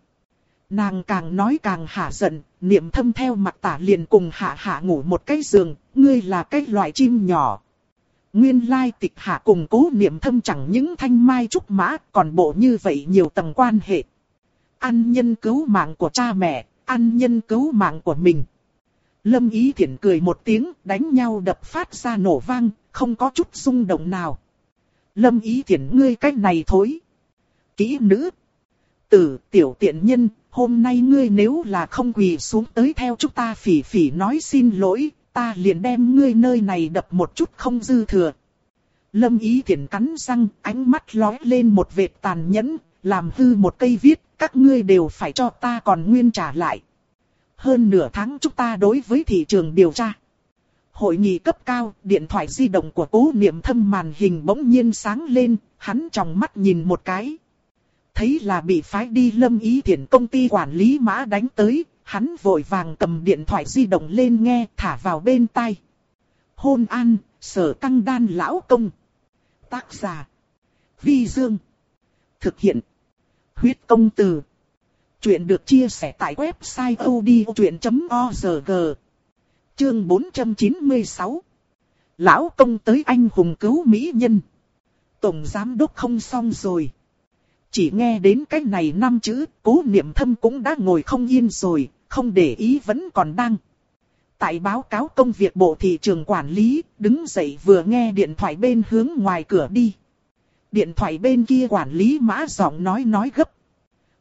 Nàng càng nói càng hạ giận, niệm thâm theo mặt tả liền cùng hạ hạ ngủ một cái giường, ngươi là cái loại chim nhỏ. Nguyên lai tịch hạ cùng cố niệm thâm chẳng những thanh mai trúc mã, còn bộ như vậy nhiều tầng quan hệ. Ăn nhân cứu mạng của cha mẹ, ăn nhân cứu mạng của mình. Lâm Ý Thiển cười một tiếng, đánh nhau đập phát ra nổ vang, không có chút rung động nào. Lâm Ý Thiển ngươi cách này thối. Kỹ nữ. Tử tiểu tiện nhân, hôm nay ngươi nếu là không quỳ xuống tới theo chúng ta phỉ phỉ nói xin lỗi, ta liền đem ngươi nơi này đập một chút không dư thừa. Lâm ý thiện cắn răng, ánh mắt lóe lên một vệt tàn nhẫn, làm hư một cây viết, các ngươi đều phải cho ta còn nguyên trả lại. Hơn nửa tháng chúng ta đối với thị trường điều tra. Hội nghị cấp cao, điện thoại di động của cố niệm thâm màn hình bỗng nhiên sáng lên, hắn trong mắt nhìn một cái. Thấy là bị phái đi lâm ý thiện công ty quản lý mã đánh tới, hắn vội vàng cầm điện thoại di động lên nghe thả vào bên tai. Hôn an, sở căng đan lão công. Tác giả. Vi Dương. Thực hiện. Huyết công từ. Chuyện được chia sẻ tại website odchuyện.org. Chương 496. Lão công tới anh hùng cứu mỹ nhân. Tổng giám đốc không xong rồi. Chỉ nghe đến cái này năm chữ, cố niệm thâm cũng đã ngồi không yên rồi, không để ý vẫn còn đang. Tại báo cáo công việc bộ thị trường quản lý, đứng dậy vừa nghe điện thoại bên hướng ngoài cửa đi. Điện thoại bên kia quản lý mã giọng nói nói gấp.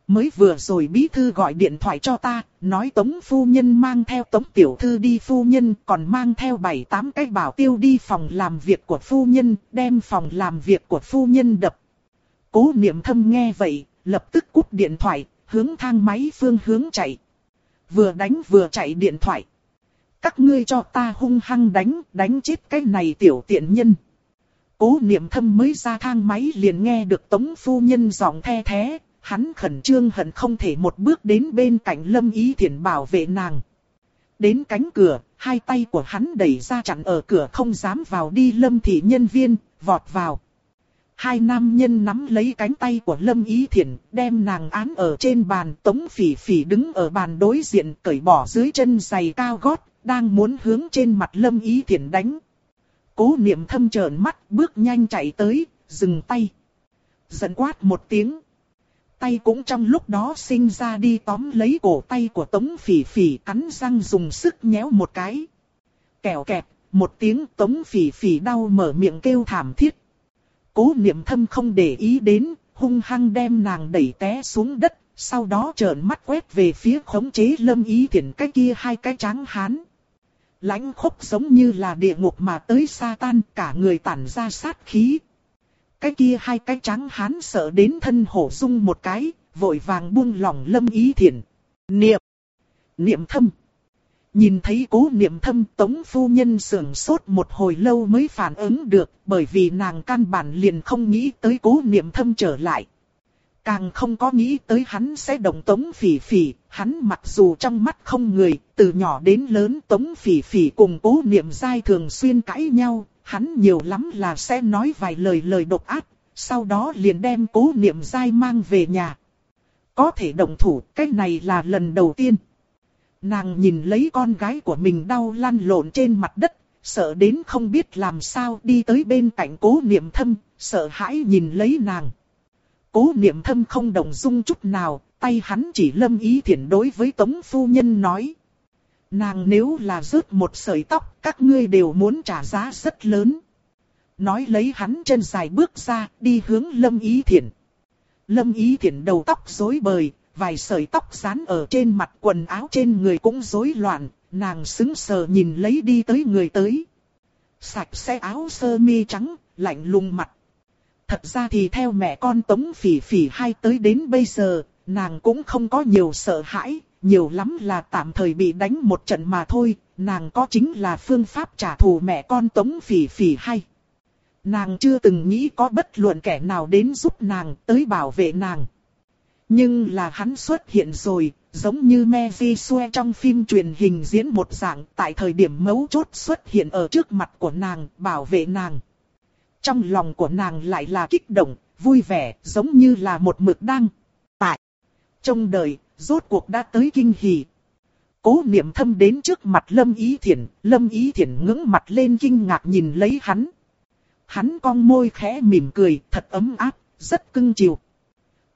Mới vừa rồi bí thư gọi điện thoại cho ta, nói tống phu nhân mang theo tống tiểu thư đi phu nhân, còn mang theo bảy tám cái bảo tiêu đi phòng làm việc của phu nhân, đem phòng làm việc của phu nhân đập. Cố niệm thâm nghe vậy, lập tức cúp điện thoại, hướng thang máy phương hướng chạy. Vừa đánh vừa chạy điện thoại. Các ngươi cho ta hung hăng đánh, đánh chết cái này tiểu tiện nhân. Cố niệm thâm mới ra thang máy liền nghe được tống phu nhân giọng the thế, hắn khẩn trương hận không thể một bước đến bên cạnh lâm ý thiện bảo vệ nàng. Đến cánh cửa, hai tay của hắn đẩy ra chặn ở cửa không dám vào đi lâm thị nhân viên, vọt vào. Hai nam nhân nắm lấy cánh tay của Lâm Ý Thiển, đem nàng án ở trên bàn, tống phỉ phỉ đứng ở bàn đối diện, cởi bỏ dưới chân giày cao gót, đang muốn hướng trên mặt Lâm Ý Thiển đánh. Cố niệm thâm trợn mắt, bước nhanh chạy tới, dừng tay. Giận quát một tiếng. Tay cũng trong lúc đó sinh ra đi tóm lấy cổ tay của Tống Phỉ Phỉ cắn răng dùng sức nhéo một cái. Kẹo kẹp một tiếng Tống Phỉ Phỉ đau mở miệng kêu thảm thiết. Cố niệm thâm không để ý đến, hung hăng đem nàng đẩy té xuống đất, sau đó trợn mắt quét về phía khống chế lâm ý thiện cái kia hai cái trắng hán. lãnh khốc giống như là địa ngục mà tới sa tan cả người tản ra sát khí. Cái kia hai cái trắng hán sợ đến thân hổ rung một cái, vội vàng buông lỏng lâm ý thiện. Niệm! Niệm thâm! Nhìn thấy cố niệm thâm tống phu nhân sưởng sốt một hồi lâu mới phản ứng được bởi vì nàng căn bản liền không nghĩ tới cố niệm thâm trở lại. Càng không có nghĩ tới hắn sẽ động tống phỉ phỉ, hắn mặc dù trong mắt không người, từ nhỏ đến lớn tống phỉ phỉ cùng cố niệm dai thường xuyên cãi nhau, hắn nhiều lắm là sẽ nói vài lời lời độc ác, sau đó liền đem cố niệm dai mang về nhà. Có thể động thủ, cái này là lần đầu tiên. Nàng nhìn lấy con gái của mình đau lăn lộn trên mặt đất, sợ đến không biết làm sao đi tới bên cạnh cố niệm thâm, sợ hãi nhìn lấy nàng. Cố niệm thâm không đồng dung chút nào, tay hắn chỉ lâm ý thiện đối với tống phu nhân nói. Nàng nếu là rớt một sợi tóc, các ngươi đều muốn trả giá rất lớn. Nói lấy hắn chân dài bước ra, đi hướng lâm ý thiện. Lâm ý thiện đầu tóc rối bời, vài sợi tóc rán ở trên mặt quần áo trên người cũng rối loạn, nàng sững sờ nhìn lấy đi tới người tới. Sạch sẽ áo sơ mi trắng, lạnh lùng mặt. Thật ra thì theo mẹ con Tống Phỉ Phỉ hai tới đến bây giờ, nàng cũng không có nhiều sợ hãi, nhiều lắm là tạm thời bị đánh một trận mà thôi, nàng có chính là phương pháp trả thù mẹ con Tống Phỉ Phỉ hay. Nàng chưa từng nghĩ có bất luận kẻ nào đến giúp nàng tới bảo vệ nàng. Nhưng là hắn xuất hiện rồi, giống như Mary Sue trong phim truyền hình diễn một dạng tại thời điểm mấu chốt xuất hiện ở trước mặt của nàng, bảo vệ nàng. Trong lòng của nàng lại là kích động, vui vẻ, giống như là một mực đang tại. Trong đời, rốt cuộc đã tới kinh hỉ. Cố niệm thâm đến trước mặt Lâm Ý Thiển, Lâm Ý Thiển ngưỡng mặt lên kinh ngạc nhìn lấy hắn. Hắn cong môi khẽ mỉm cười, thật ấm áp, rất cưng chiều.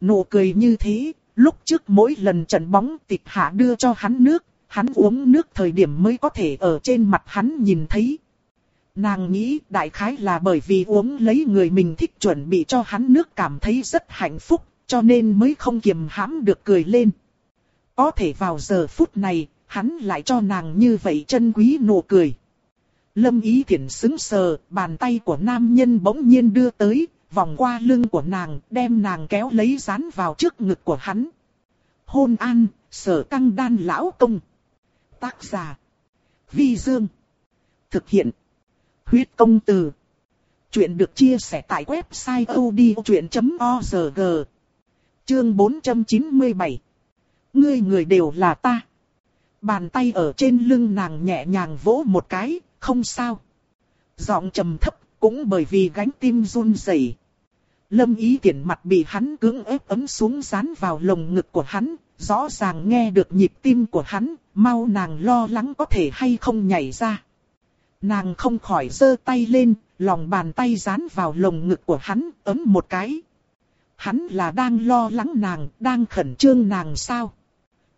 Nụ cười như thế, lúc trước mỗi lần trận bóng tịch hạ đưa cho hắn nước, hắn uống nước thời điểm mới có thể ở trên mặt hắn nhìn thấy. Nàng nghĩ đại khái là bởi vì uống lấy người mình thích chuẩn bị cho hắn nước cảm thấy rất hạnh phúc, cho nên mới không kiềm hãm được cười lên. Có thể vào giờ phút này, hắn lại cho nàng như vậy chân quý nụ cười. Lâm ý thiện xứng sờ, bàn tay của nam nhân bỗng nhiên đưa tới, vòng qua lưng của nàng, đem nàng kéo lấy dán vào trước ngực của hắn. Hôn an, sở căng đan lão công. Tác giả. Vi Dương. Thực hiện. Huyết công từ. Chuyện được chia sẻ tại website odchuyện.org. Chương 497. Ngươi người đều là ta. Bàn tay ở trên lưng nàng nhẹ nhàng vỗ một cái, không sao. Giọng trầm thấp, cũng bởi vì gánh tim run rẩy. Lâm ý tiện mặt bị hắn cưỡng ép ấm xuống dán vào lồng ngực của hắn, rõ ràng nghe được nhịp tim của hắn, mau nàng lo lắng có thể hay không nhảy ra. Nàng không khỏi giơ tay lên, lòng bàn tay dán vào lồng ngực của hắn, ấm một cái. Hắn là đang lo lắng nàng, đang khẩn trương nàng sao?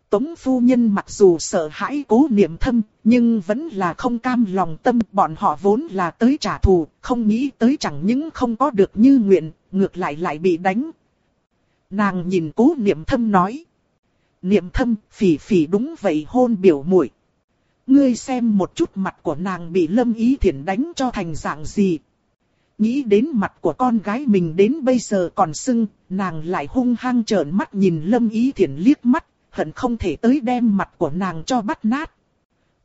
Tống phu nhân mặc dù sợ hãi cố niệm thâm, nhưng vẫn là không cam lòng tâm. Bọn họ vốn là tới trả thù, không nghĩ tới chẳng những không có được như nguyện, ngược lại lại bị đánh. Nàng nhìn cố niệm thâm nói. Niệm thâm, phỉ phỉ đúng vậy hôn biểu muội Ngươi xem một chút mặt của nàng bị lâm ý thiện đánh cho thành dạng gì. Nghĩ đến mặt của con gái mình đến bây giờ còn sưng, nàng lại hung hăng trợn mắt nhìn lâm ý thiện liếc mắt, hận không thể tới đem mặt của nàng cho bắt nát.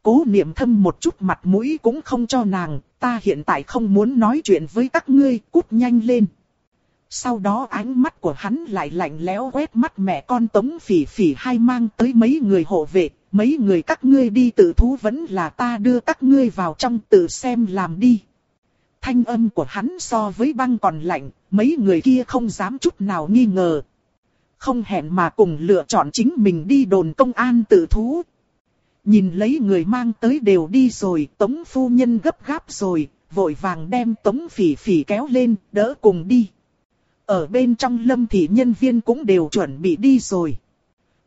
Cố niệm thâm một chút mặt mũi cũng không cho nàng, ta hiện tại không muốn nói chuyện với các ngươi, cút nhanh lên. Sau đó ánh mắt của hắn lại lạnh lẽo quét mắt mẹ con tống phỉ phỉ hai mang tới mấy người hộ vệ, mấy người các ngươi đi tự thú vẫn là ta đưa các ngươi vào trong tự xem làm đi. Thanh âm của hắn so với băng còn lạnh, mấy người kia không dám chút nào nghi ngờ. Không hẹn mà cùng lựa chọn chính mình đi đồn công an tự thú. Nhìn lấy người mang tới đều đi rồi, tống phu nhân gấp gáp rồi, vội vàng đem tống phỉ phỉ kéo lên, đỡ cùng đi. Ở bên trong lâm thị nhân viên cũng đều chuẩn bị đi rồi.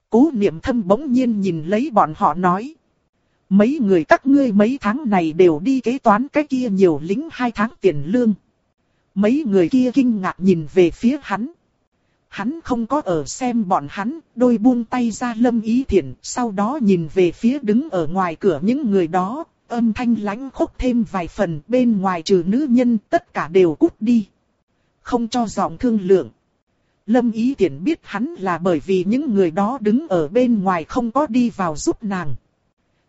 Cố niệm thâm bỗng nhiên nhìn lấy bọn họ nói. Mấy người các ngươi mấy tháng này đều đi kế toán cái kia nhiều lính hai tháng tiền lương. Mấy người kia kinh ngạc nhìn về phía hắn. Hắn không có ở xem bọn hắn, đôi buông tay ra lâm ý thiện, sau đó nhìn về phía đứng ở ngoài cửa những người đó, âm thanh lãnh khốc thêm vài phần bên ngoài trừ nữ nhân tất cả đều cút đi. Không cho giọng thương lượng. Lâm ý tiện biết hắn là bởi vì những người đó đứng ở bên ngoài không có đi vào giúp nàng.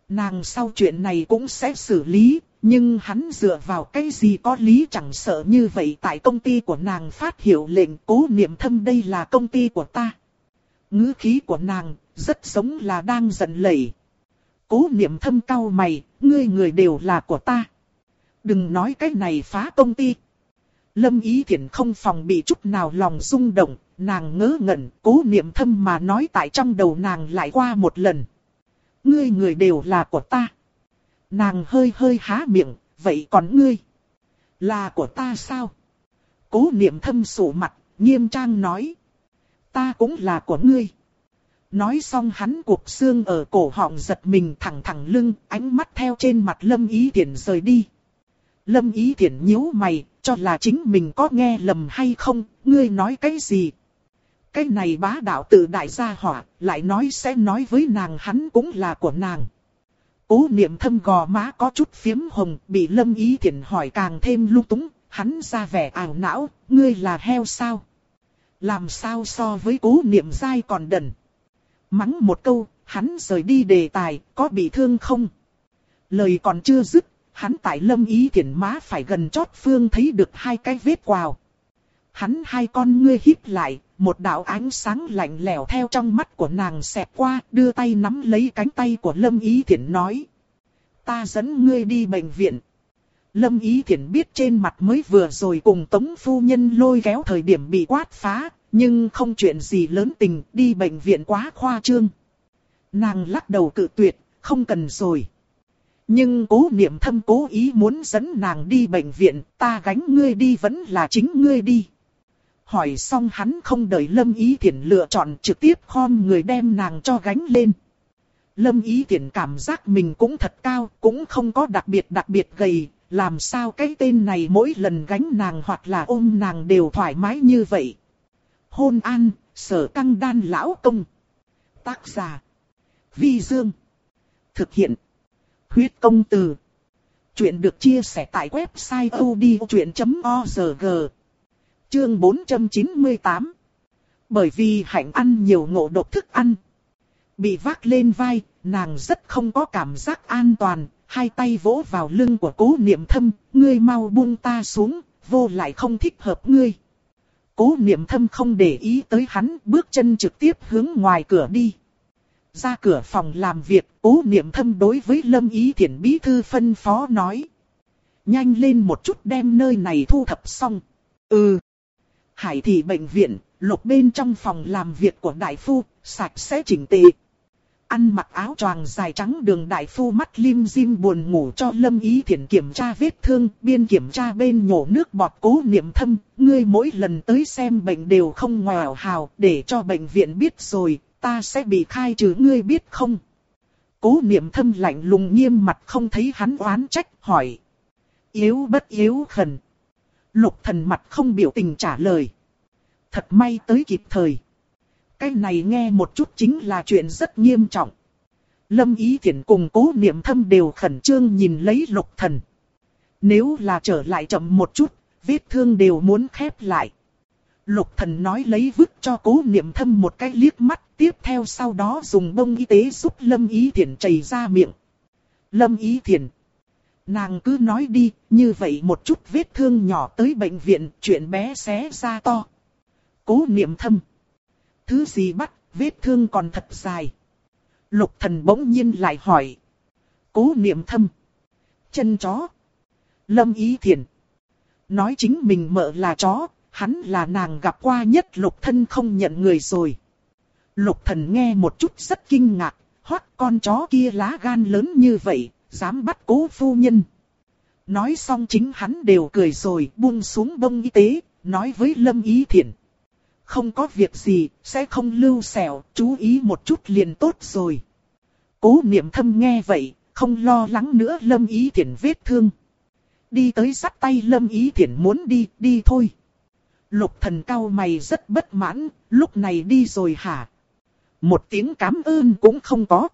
Nàng sau chuyện này cũng sẽ xử lý, nhưng hắn dựa vào cái gì có lý chẳng sợ như vậy tại công ty của nàng phát hiệu lệnh cố niệm thâm đây là công ty của ta. ngữ khí của nàng rất giống là đang giận lẩy. Cố niệm thâm cao mày, ngươi người đều là của ta. Đừng nói cái này phá công ty. Lâm ý Thiển không phòng bị chút nào lòng rung động, nàng ngớ ngẩn, cố niệm thâm mà nói tại trong đầu nàng lại qua một lần. Ngươi người đều là của ta. Nàng hơi hơi há miệng, vậy còn ngươi? Là của ta sao? Cố niệm thâm sổ mặt, nghiêm trang nói. Ta cũng là của ngươi. Nói xong hắn cuộc xương ở cổ họng giật mình thẳng thẳng lưng, ánh mắt theo trên mặt Lâm Ý Thiển rời đi. Lâm Ý Thiển nhíu mày, cho là chính mình có nghe lầm hay không, ngươi nói cái gì? Cái này bá đạo tự đại gia hỏa, lại nói sẽ nói với nàng hắn cũng là của nàng. Cố niệm thâm gò má có chút phiếm hồng, bị Lâm Ý thiện hỏi càng thêm lung túng, hắn ra vẻ ảo não, ngươi là heo sao? Làm sao so với cố niệm dai còn đần? Mắng một câu, hắn rời đi đề tài, có bị thương không? Lời còn chưa dứt, hắn tại lâm ý thiện má phải gần chót phương thấy được hai cái vết quào. Hắn hai con ngươi híp lại, một đạo ánh sáng lạnh lẽo theo trong mắt của nàng xẹt qua, đưa tay nắm lấy cánh tay của Lâm Ý Thiển nói. Ta dẫn ngươi đi bệnh viện. Lâm Ý Thiển biết trên mặt mới vừa rồi cùng Tống Phu Nhân lôi kéo thời điểm bị quát phá, nhưng không chuyện gì lớn tình, đi bệnh viện quá khoa trương. Nàng lắc đầu cự tuyệt, không cần rồi. Nhưng cố niệm thâm cố ý muốn dẫn nàng đi bệnh viện, ta gánh ngươi đi vẫn là chính ngươi đi. Hỏi xong hắn không đợi Lâm Ý Thiển lựa chọn trực tiếp khom người đem nàng cho gánh lên. Lâm Ý Thiển cảm giác mình cũng thật cao, cũng không có đặc biệt đặc biệt gầy, làm sao cái tên này mỗi lần gánh nàng hoặc là ôm nàng đều thoải mái như vậy hôn an, sở căng đan lão công. Tác giả. Vi Dương. Thực hiện. Huyết công từ. Chuyện được chia sẻ tại website odchuyện.org. Chương 498. Bởi vì hạnh ăn nhiều ngộ độc thức ăn. Bị vác lên vai, nàng rất không có cảm giác an toàn, hai tay vỗ vào lưng của cố niệm thâm, ngươi mau buông ta xuống, vô lại không thích hợp ngươi. Cố niệm thâm không để ý tới hắn, bước chân trực tiếp hướng ngoài cửa đi. Ra cửa phòng làm việc, cố niệm thâm đối với Lâm Ý Thiển Bí Thư phân phó nói. Nhanh lên một chút đem nơi này thu thập xong. Ừ. Hải thị bệnh viện, lục bên trong phòng làm việc của đại phu, sạch sẽ chỉnh tề. Ăn mặc áo choàng dài trắng đường đại phu mắt lim dim buồn ngủ cho Lâm Ý Thiển kiểm tra vết thương, biên kiểm tra bên nhổ nước bọt cố niệm thâm, ngươi mỗi lần tới xem bệnh đều không ngoào hào, để cho bệnh viện biết rồi, ta sẽ bị khai trừ ngươi biết không? Cố niệm thâm lạnh lùng nghiêm mặt không thấy hắn oán trách, hỏi. Yếu bất yếu khẩn. Lục thần mặt không biểu tình trả lời. Thật may tới kịp thời. Cái này nghe một chút chính là chuyện rất nghiêm trọng. Lâm Ý Thiển cùng cố niệm thâm đều khẩn trương nhìn lấy lục thần. Nếu là trở lại chậm một chút, vết thương đều muốn khép lại. Lục thần nói lấy vứt cho cố niệm thâm một cái liếc mắt, tiếp theo sau đó dùng bông y tế giúp Lâm Ý Thiển chảy ra miệng. Lâm Ý Thiển. Nàng cứ nói đi, như vậy một chút vết thương nhỏ tới bệnh viện, chuyện bé xé ra to. Cố niệm thâm. Thứ gì bắt, vết thương còn thật dài. Lục thần bỗng nhiên lại hỏi. Cố niệm thâm. Chân chó. Lâm ý thiền. Nói chính mình mợ là chó, hắn là nàng gặp qua nhất lục thân không nhận người rồi. Lục thần nghe một chút rất kinh ngạc, hoắc con chó kia lá gan lớn như vậy, dám bắt cố phu nhân. Nói xong chính hắn đều cười rồi buông xuống bông y tế, nói với Lâm Ý Thiển. Không có việc gì, sẽ không lưu sẹo, chú ý một chút liền tốt rồi. Cố niệm thâm nghe vậy, không lo lắng nữa Lâm Ý Thiển vết thương. Đi tới sắt tay Lâm Ý Thiển muốn đi, đi thôi. Lục thần cao mày rất bất mãn, lúc này đi rồi hả? Một tiếng cảm ơn cũng không có.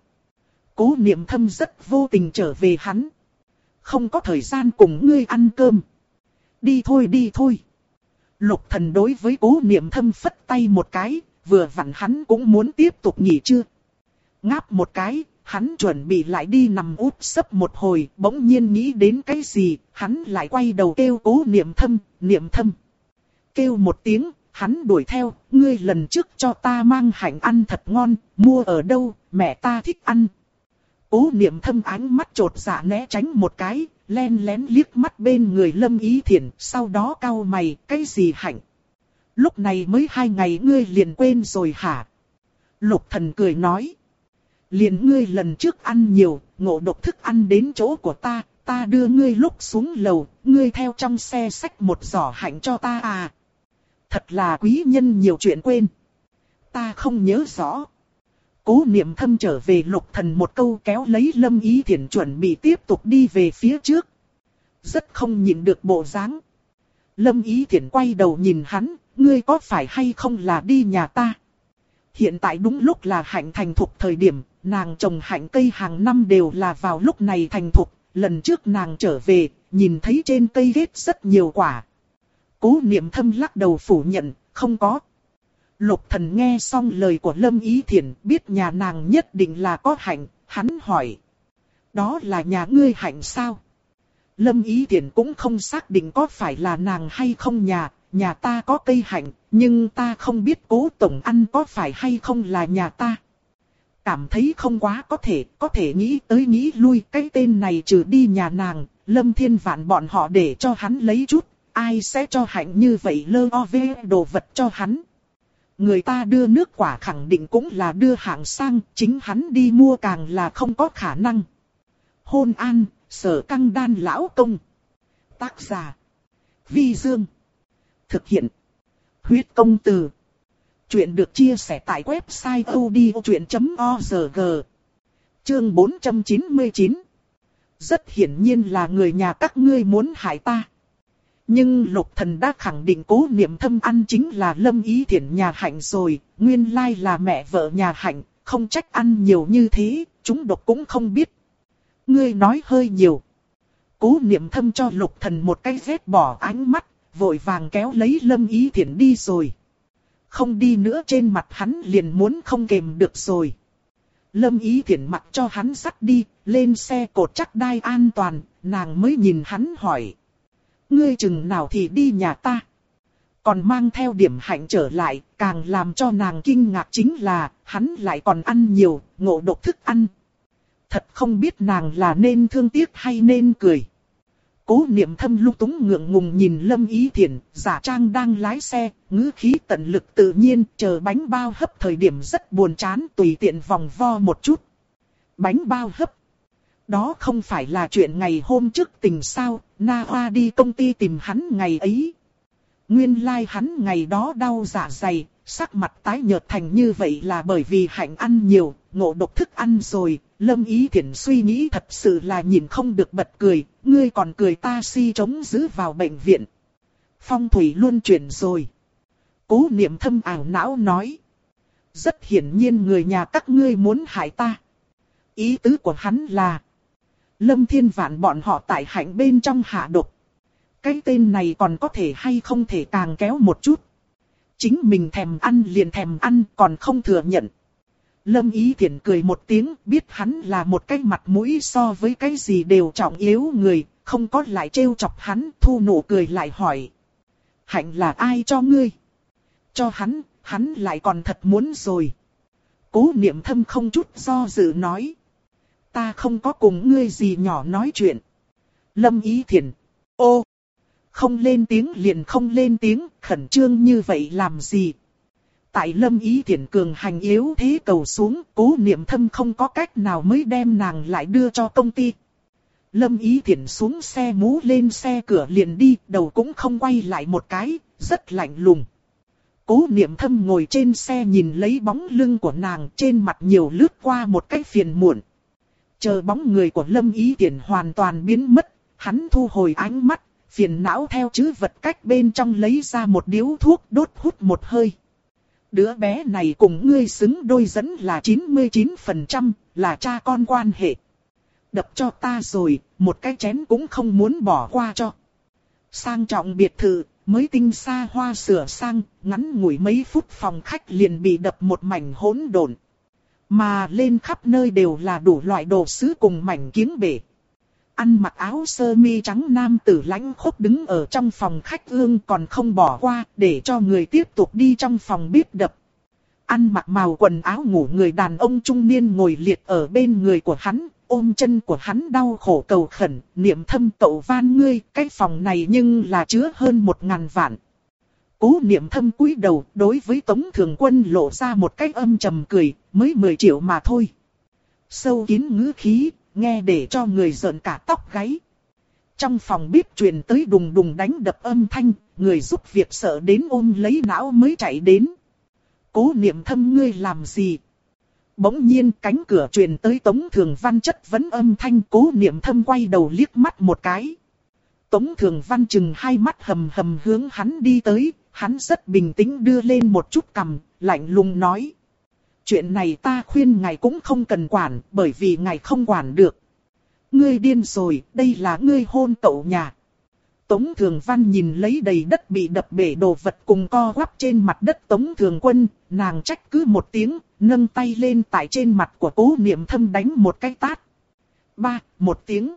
Cố niệm thâm rất vô tình trở về hắn. Không có thời gian cùng ngươi ăn cơm. Đi thôi đi thôi. Lục thần đối với cố niệm thâm phất tay một cái, vừa vặn hắn cũng muốn tiếp tục nghỉ chưa. Ngáp một cái, hắn chuẩn bị lại đi nằm úp sấp một hồi, bỗng nhiên nghĩ đến cái gì, hắn lại quay đầu kêu cố niệm thâm, niệm thâm. Kêu một tiếng, hắn đuổi theo, ngươi lần trước cho ta mang hạnh ăn thật ngon, mua ở đâu, mẹ ta thích ăn. Cố niệm thâm ánh mắt trột dạ né tránh một cái, len lén liếc mắt bên người lâm ý thiền, sau đó cau mày, cái gì hạnh. Lúc này mới hai ngày ngươi liền quên rồi hả? Lục thần cười nói. Liền ngươi lần trước ăn nhiều, ngộ độc thức ăn đến chỗ của ta, ta đưa ngươi lúc xuống lầu, ngươi theo trong xe xách một giỏ hạnh cho ta à. Thật là quý nhân nhiều chuyện quên. Ta không nhớ rõ. Cố niệm thâm trở về lục thần một câu kéo lấy lâm ý thiện chuẩn bị tiếp tục đi về phía trước. Rất không nhìn được bộ dáng. Lâm ý thiện quay đầu nhìn hắn, ngươi có phải hay không là đi nhà ta? Hiện tại đúng lúc là hạnh thành thục thời điểm, nàng trồng hạnh cây hàng năm đều là vào lúc này thành thục. Lần trước nàng trở về, nhìn thấy trên cây ghét rất nhiều quả. Cố niệm thâm lắc đầu phủ nhận, không có. Lục thần nghe xong lời của Lâm Ý Thiển, biết nhà nàng nhất định là có hạnh, hắn hỏi. Đó là nhà ngươi hạnh sao? Lâm Ý Thiển cũng không xác định có phải là nàng hay không nhà, nhà ta có cây hạnh, nhưng ta không biết cố tổng ăn có phải hay không là nhà ta. Cảm thấy không quá có thể, có thể nghĩ tới nghĩ lui cái tên này trừ đi nhà nàng, Lâm Thiên Vạn bọn họ để cho hắn lấy chút, ai sẽ cho hạnh như vậy lơ o vê đồ vật cho hắn. Người ta đưa nước quả khẳng định cũng là đưa hạng sang, chính hắn đi mua càng là không có khả năng. Hôn an, sở căng đan lão công. Tác giả. Vi Dương. Thực hiện. Huyết công từ. Chuyện được chia sẻ tại website odchuyện.org. Chương 499. Rất hiển nhiên là người nhà các ngươi muốn hại ta. Nhưng lục thần đã khẳng định cố niệm thâm ăn chính là lâm ý thiện nhà hạnh rồi, nguyên lai là mẹ vợ nhà hạnh, không trách ăn nhiều như thế, chúng độc cũng không biết. Ngươi nói hơi nhiều. Cố niệm thâm cho lục thần một cái vết bỏ ánh mắt, vội vàng kéo lấy lâm ý thiện đi rồi. Không đi nữa trên mặt hắn liền muốn không kềm được rồi. Lâm ý thiện mặc cho hắn sắt đi, lên xe cột chắc đai an toàn, nàng mới nhìn hắn hỏi ngươi chừng nào thì đi nhà ta. Còn mang theo điểm hạnh trở lại, càng làm cho nàng kinh ngạc chính là, hắn lại còn ăn nhiều, ngộ độc thức ăn. Thật không biết nàng là nên thương tiếc hay nên cười. Cố niệm thâm lung túng ngượng ngùng nhìn Lâm Ý Thiển, giả trang đang lái xe, ngữ khí tận lực tự nhiên, chờ bánh bao hấp thời điểm rất buồn chán tùy tiện vòng vo một chút. Bánh bao hấp. Đó không phải là chuyện ngày hôm trước tình sao, Na Hoa đi công ty tìm hắn ngày ấy. Nguyên lai like hắn ngày đó đau dạ dày, sắc mặt tái nhợt thành như vậy là bởi vì hạnh ăn nhiều, ngộ độc thức ăn rồi. Lâm Ý thiện suy nghĩ thật sự là nhìn không được bật cười, ngươi còn cười ta si chống giữ vào bệnh viện. Phong thủy luôn chuyển rồi. Cố niệm thâm ảo não nói. Rất hiển nhiên người nhà các ngươi muốn hại ta. Ý tứ của hắn là Lâm Thiên Vạn bọn họ tại hạnh bên trong hạ độc. Cái tên này còn có thể hay không thể càng kéo một chút. Chính mình thèm ăn liền thèm ăn còn không thừa nhận. Lâm Ý Thiển cười một tiếng biết hắn là một cái mặt mũi so với cái gì đều trọng yếu người, không có lại trêu chọc hắn thu nụ cười lại hỏi. Hạnh là ai cho ngươi? Cho hắn, hắn lại còn thật muốn rồi. Cố niệm thâm không chút do dự nói ta không có cùng ngươi gì nhỏ nói chuyện. Lâm Ý Thiển, ô, không lên tiếng liền không lên tiếng, khẩn trương như vậy làm gì? Tại Lâm Ý Thiển cường hành yếu thế cầu xuống, cố niệm thâm không có cách nào mới đem nàng lại đưa cho công ty. Lâm Ý Thiển xuống xe mũ lên xe cửa liền đi, đầu cũng không quay lại một cái, rất lạnh lùng. Cố niệm thâm ngồi trên xe nhìn lấy bóng lưng của nàng trên mặt nhiều lướt qua một cái phiền muộn. Chờ bóng người của Lâm Ý Tiễn hoàn toàn biến mất, hắn thu hồi ánh mắt, phiền não theo chữ vật cách bên trong lấy ra một điếu thuốc đốt hút một hơi. Đứa bé này cùng ngươi xứng đôi dẫn là 99%, là cha con quan hệ. Đập cho ta rồi, một cái chén cũng không muốn bỏ qua cho. Sang trọng biệt thự, mới tinh xa hoa sửa sang, ngắn ngủi mấy phút phòng khách liền bị đập một mảnh hỗn độn. Mà lên khắp nơi đều là đủ loại đồ sứ cùng mảnh kiếng bể. Ăn mặc áo sơ mi trắng nam tử lãnh khốc đứng ở trong phòng khách ương còn không bỏ qua để cho người tiếp tục đi trong phòng bếp đập. Ăn mặc màu quần áo ngủ người đàn ông trung niên ngồi liệt ở bên người của hắn, ôm chân của hắn đau khổ cầu khẩn, niệm thâm tậu van ngươi, cái phòng này nhưng là chứa hơn một ngàn vạn. Cố niệm thâm cúi đầu, đối với Tống Thường Quân lộ ra một cái âm trầm cười, mới 10 triệu mà thôi. Sâu kín ngữ khí, nghe để cho người giận cả tóc gáy. Trong phòng bếp truyền tới đùng đùng đánh đập âm thanh, người giúp việc sợ đến ôm lấy não mới chạy đến. Cố niệm thâm ngươi làm gì? Bỗng nhiên cánh cửa truyền tới Tống Thường Văn chất vấn âm thanh cố niệm thâm quay đầu liếc mắt một cái. Tống Thường Văn chừng hai mắt hầm hầm hướng hắn đi tới, hắn rất bình tĩnh đưa lên một chút cầm, lạnh lùng nói. Chuyện này ta khuyên ngài cũng không cần quản, bởi vì ngài không quản được. Ngươi điên rồi, đây là ngươi hôn cậu nhà. Tống Thường Văn nhìn lấy đầy đất bị đập bể đồ vật cùng co quắp trên mặt đất Tống Thường Quân, nàng trách cứ một tiếng, nâng tay lên tại trên mặt của cố niệm thâm đánh một cái tát. Ba, một tiếng.